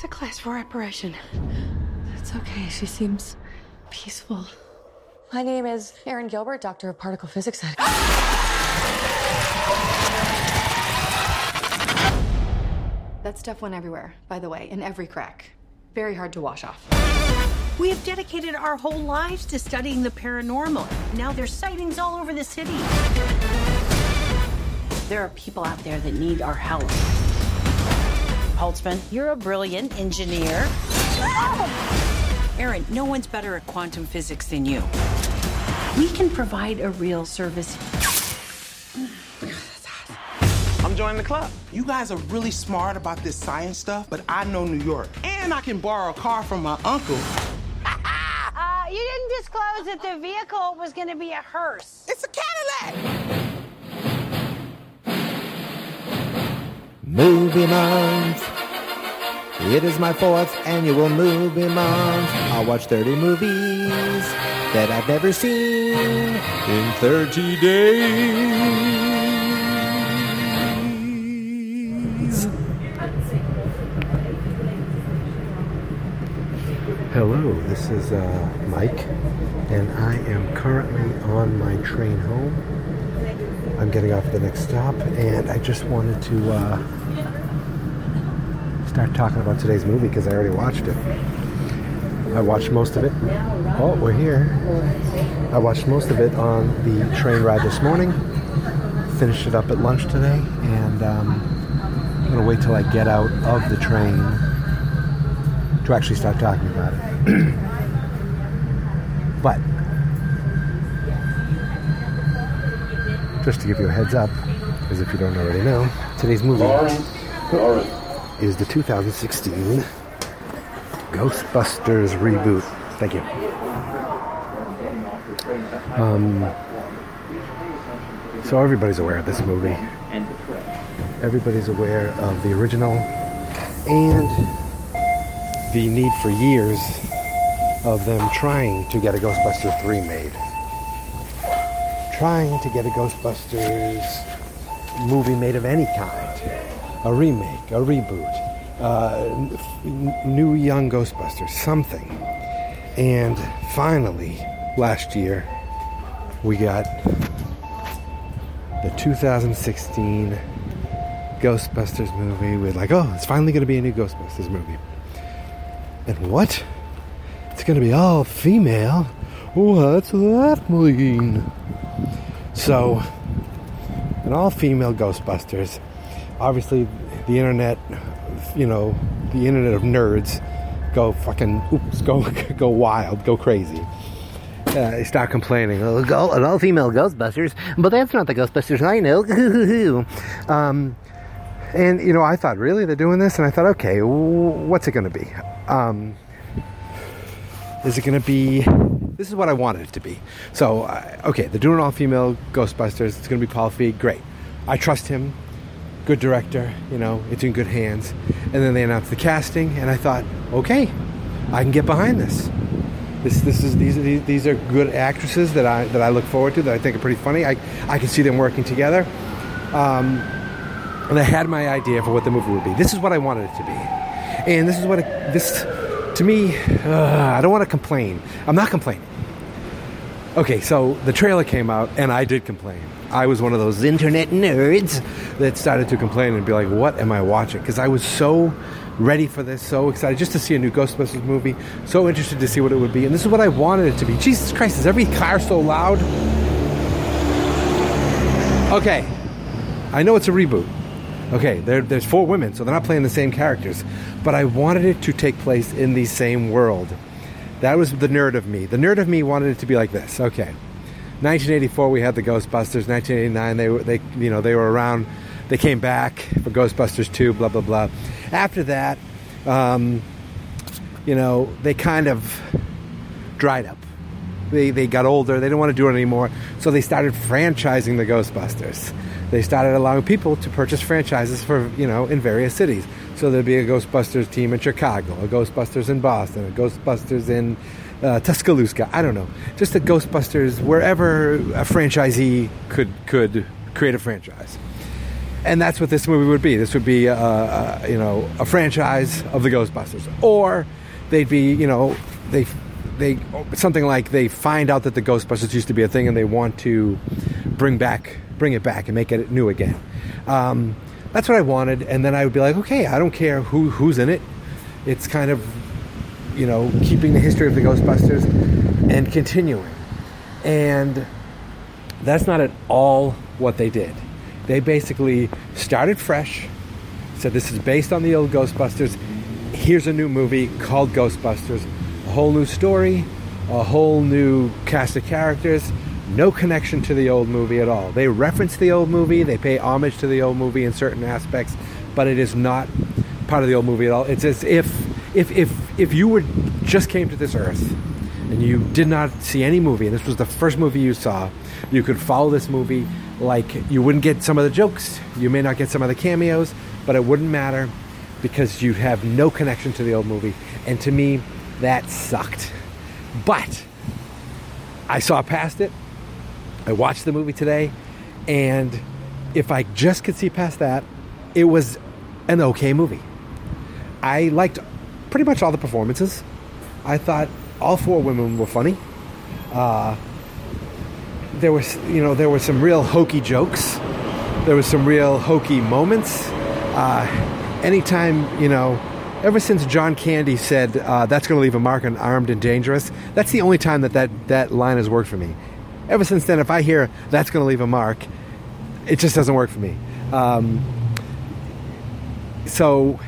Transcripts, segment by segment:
It's a class four operation. It's okay. She seems peaceful. My name is Erin Gilbert, Doctor of Particle Physics. That stuff went everywhere, by the way, in every crack. Very hard to wash off. We have dedicated our whole lives to studying the paranormal. Now there's sightings all over the city. There are people out there that need our help. Holtzman, you're a brilliant engineer. Erin, no one's better at quantum physics than you. We can provide a real service. I'm joining the club. You guys are really smart about this science stuff, but I know New York. And I can borrow a car from my uncle. Uh, you didn't disclose that the vehicle was going to be a hearse. It's a Cadillac! Movie month. It is my fourth annual movie month. I'll watch 30 movies that I've never seen in 30 days. Hello, this is uh, Mike, and I am currently on my train home. I'm getting off at the next stop, and I just wanted to uh, start talking about today's movie because I already watched it. I watched most of it. Oh, we're here. I watched most of it on the train ride this morning. Finished it up at lunch today, and um, I'm gonna wait till I get out of the train to actually start talking about it. but just to give you a heads up, as if you don't already know, today's movie is the 2016 Ghostbusters reboot. Thank you. Um, so everybody's aware of this movie. Everybody's aware of the original and the need for years of them trying to get a Ghostbusters 3 made. Trying to get a Ghostbusters movie made of any kind. A remake, a reboot, uh, new young Ghostbusters, something. And finally, last year, we got the 2016 Ghostbusters movie with like, oh, it's finally going to be a new Ghostbusters movie. And what? It's going to be all female? What's that mean? So, an all female Ghostbusters. Obviously, the internet, you know, the internet of nerds go fucking, oops, go, go wild, go crazy. Uh, start complaining, oh, go, an all female Ghostbusters, but that's not the Ghostbusters I know. um, and, you know, I thought, really? They're doing this? And I thought, okay, what's it going to be? Um, is it going to be? This is what I wanted it to be. So, uh, okay, they're doing all female Ghostbusters. It's going to be Paul Feig. Great. I trust him. Good director. You know, it's in good hands. And then they announced the casting, and I thought, okay, I can get behind this. This, this is these are these are good actresses that I that I look forward to that I think are pretty funny. I I can see them working together. Um, and I had my idea for what the movie would be. This is what I wanted it to be, and this is what it, this to me. Uh, I don't want to complain. I'm not complaining. Okay, so the trailer came out, and I did complain. I was one of those internet nerds that started to complain and be like, "What am I watching?" Because I was so ready for this, so excited just to see a new Ghostbusters movie, so interested to see what it would be, and this is what I wanted it to be. Jesus Christ, is every car so loud? Okay, I know it's a reboot. Okay, there, there's four women, so they're not playing the same characters. But I wanted it to take place in the same world. That was the nerd of me. The nerd of me wanted it to be like this. Okay, 1984 we had the Ghostbusters. 1989 they were they you know they were around. They came back for Ghostbusters 2. Blah blah blah. After that, um, you know they kind of dried up. They, they got older. They didn't want to do it anymore. So they started franchising the Ghostbusters they started allowing people to purchase franchises for you know in various cities. So there'd be a Ghostbusters team in Chicago, a Ghostbusters in Boston, a Ghostbusters in uh, Tuscaloosa. I don't know, just the Ghostbusters wherever a franchisee could could create a franchise. and that's what this movie would be. This would be, uh, uh, you know, a franchise of the Ghostbusters, or they'd be, you know, they they something like they find out that the Ghostbusters used to be a thing, and they want to bring back, bring it back, and make it new again. Um, that's what I wanted, and then I would be like, okay, I don't care who who's in it. It's kind of, you know, keeping the history of the Ghostbusters and continuing, and that's not at all what they did. They basically started fresh, said this is based on the old Ghostbusters. Here's a new movie called Ghostbusters, a whole new story, a whole new cast of characters, no connection to the old movie at all. They reference the old movie, they pay homage to the old movie in certain aspects, but it is not part of the old movie at all. It's as if if if if you were just came to this earth and you did not see any movie and this was the first movie you saw, you could follow this movie like you wouldn't get some of the jokes, you may not get some of the cameos, but it wouldn't matter because you have no connection to the old movie. And to me, that sucked. But I saw past it. I watched the movie today, and if I just could see past that, it was an okay movie. I liked pretty much all the performances. I thought all four women were funny. Uh, there was, you know, there were some real hokey jokes. There was some real hokey moments. Uh, anytime, you know, ever since John Candy said uh, that's going to leave a mark on Armed and Dangerous, that's the only time that, that that line has worked for me. Ever since then, if I hear that's going to leave a mark, it just doesn't work for me. Um, so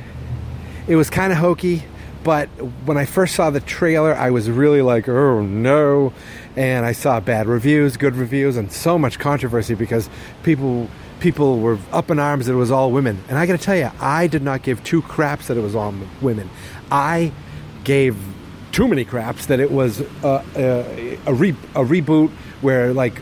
it was kind of hokey, but when I first saw the trailer, I was really like, oh no. And I saw bad reviews, good reviews, and so much controversy because people people were up in arms that it was all women. And I got to tell you, I did not give two craps that it was all women. I gave too many craps that it was a, a, a, re, a reboot where like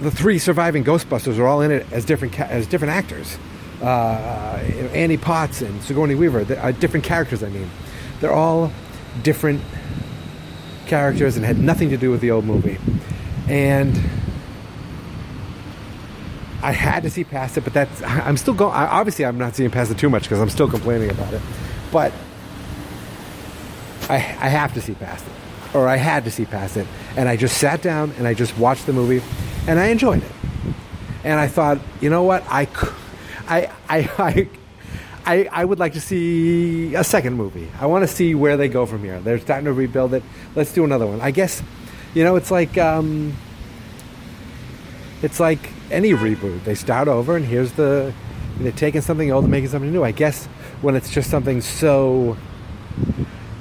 the three surviving Ghostbusters are all in it as different as different actors. Uh, Annie Potts and Sigourney Weaver, uh, different characters. I mean, they're all different characters and had nothing to do with the old movie. And I had to see past it, but that's I'm still going. Obviously, I'm not seeing past it too much because I'm still complaining about it. But I, I have to see past it, or I had to see past it, and I just sat down and I just watched the movie, and I enjoyed it. And I thought, you know what, I, I, I, I I, I would like to see a second movie. I want to see where they go from here. They're starting to rebuild it. Let's do another one. I guess, you know, it's like um, it's like any reboot. They start over, and here's the they're taking something old and making something new. I guess when it's just something so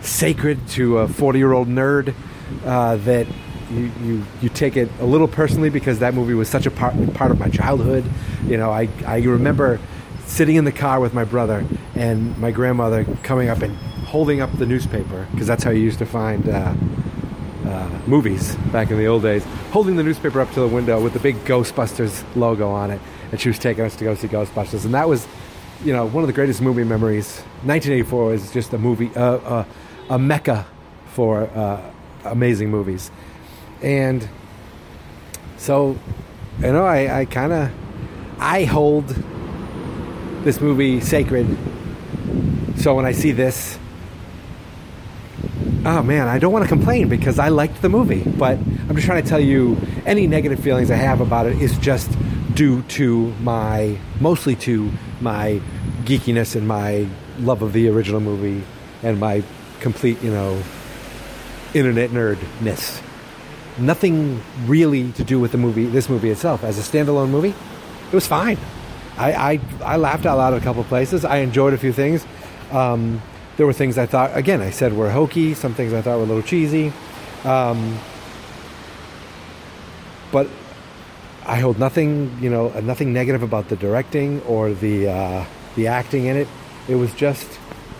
sacred to a 40 year old nerd uh, that you, you, you take it a little personally because that movie was such a part, part of my childhood. You know, I, I remember sitting in the car with my brother and my grandmother coming up and holding up the newspaper because that's how you used to find uh, uh, movies back in the old days. Holding the newspaper up to the window with the big Ghostbusters logo on it, and she was taking us to go see Ghostbusters, and that was, you know, one of the greatest movie memories. 1984 is just a movie, uh, a mecca for uh, amazing movies, and so, you know, I, I kind of, I hold this movie sacred. So when I see this, oh man, I don't want to complain because I liked the movie. But I'm just trying to tell you any negative feelings I have about it is just due to my, mostly to my geekiness and my love of the original movie and my complete, you know, internet nerdness. Nothing really to do with the movie, this movie itself. As a standalone movie, it was fine. I, I, I laughed out loud at a couple places. I enjoyed a few things. Um, there were things I thought, again, I said were hokey. Some things I thought were a little cheesy. Um, but I hold nothing, you know, nothing negative about the directing or the uh, the acting in it. It was just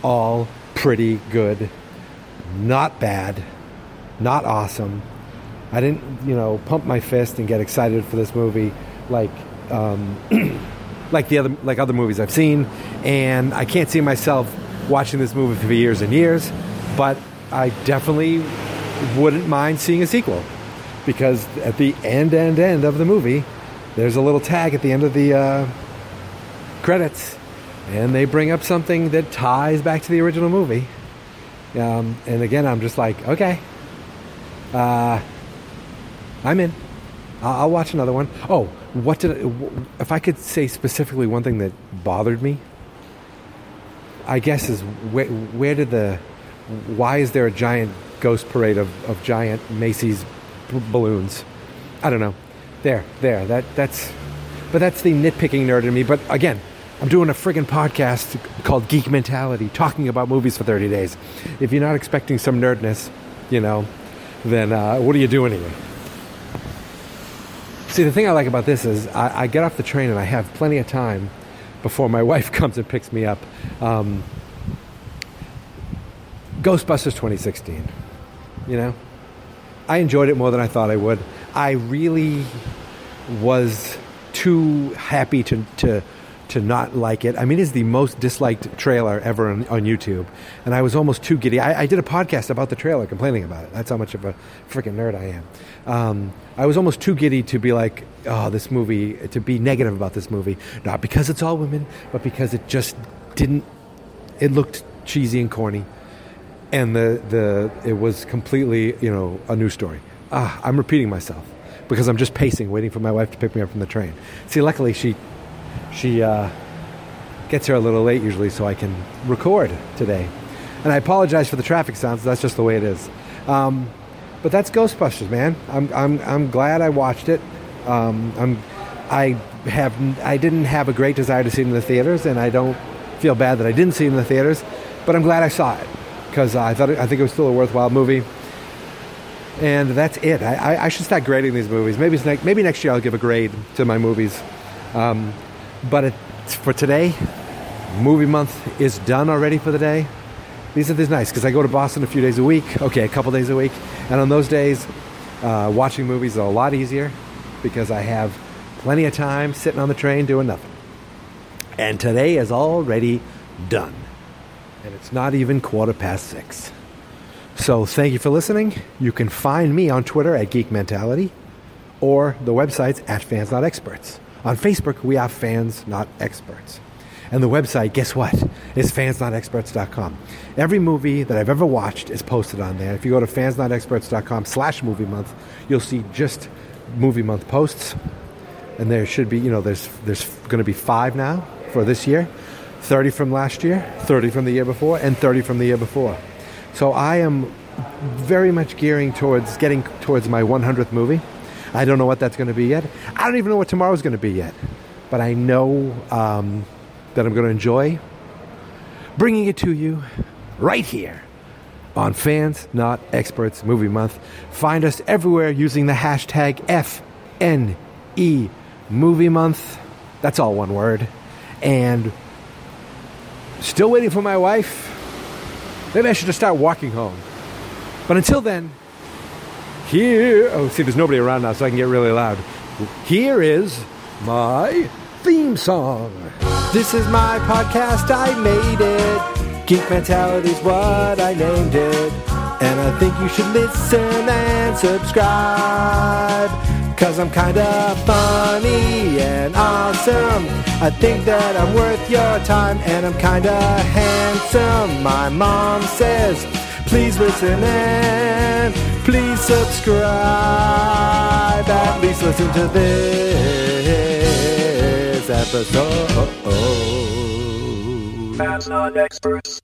all pretty good, not bad, not awesome. I didn't, you know, pump my fist and get excited for this movie like. Um, like the other like other movies I've seen, and I can't see myself watching this movie for years and years. But I definitely wouldn't mind seeing a sequel because at the end end end of the movie, there's a little tag at the end of the uh, credits, and they bring up something that ties back to the original movie. Um, and again, I'm just like, okay, uh, I'm in. I'll, watch another one. Oh, what did if I could say specifically one thing that bothered me? I guess is where, where did the why is there a giant ghost parade of, of giant Macy's b- balloons? I don't know. There, there. That that's but that's the nitpicking nerd in me. But again, I'm doing a friggin' podcast called Geek Mentality, talking about movies for 30 days. If you're not expecting some nerdness, you know, then uh, what are you doing here? See, the thing I like about this is I, I, get off the train and I have plenty of time before my wife comes and picks me up. Um, Ghostbusters 2016. You know, I enjoyed it more than I thought I would. I really was too happy to to to not like it. I mean, it's the most disliked trailer ever on, on YouTube, and I was almost too giddy. I, I, did a podcast about the trailer, complaining about it. That's how much of a freaking nerd I am. Um, I was almost too giddy to be like, "Oh, this movie," to be negative about this movie, not because it's all women, but because it just didn't. It looked cheesy and corny, and the the it was completely, you know, a new story. Ah, I'm repeating myself because I'm just pacing, waiting for my wife to pick me up from the train. See, luckily she she uh, gets here a little late usually, so I can record today. And I apologize for the traffic sounds. That's just the way it is. Um, but that's Ghostbusters, man. I'm I'm I'm glad I watched it. Um, I'm I have I didn't have a great desire to see it in the theaters, and I don't feel bad that I didn't see it in the theaters. But I'm glad I saw it because I thought I think it was still a worthwhile movie. And that's it. I, I, should start grading these movies. Maybe next, maybe next year I'll give a grade to my movies. Um, but it, for today, movie month is done already for the day. These are these nice because I go to Boston a few days a week. Okay, a couple days a week, and on those days, uh, watching movies is a lot easier because I have plenty of time sitting on the train doing nothing. And today is already done, and it's not even quarter past six. So thank you for listening. You can find me on Twitter at Geek Mentality or the website's at Fans Not Experts. On Facebook, we are Fans Not Experts. And the website, guess what? Is fansnotexperts.com. Every movie that I've ever watched is posted on there. If you go to fansnotexperts.com slash movie month, you'll see just movie month posts. And there should be, you know, there's, there's going to be five now for this year 30 from last year, 30 from the year before, and 30 from the year before. So I am very much gearing towards getting towards my 100th movie. I don't know what that's going to be yet. I don't even know what tomorrow's going to be yet. But I know um, that I'm going to enjoy bringing it to you right here on Fans Not Experts Movie Month. Find us everywhere using the hashtag FNE Movie Month. That's all one word. And still waiting for my wife Maybe I should just start walking home. But until then, here. Oh, see, there's nobody around now, so I can get really loud. Here is my theme song. This is my podcast, I made it. Geek Mentality's what I named it. And I think you should listen and subscribe. Cause I'm kinda funny and awesome. I think that I'm worth your time and I'm kinda handsome. My mom says, please listen and please subscribe. At least listen to this episode. Fans not experts.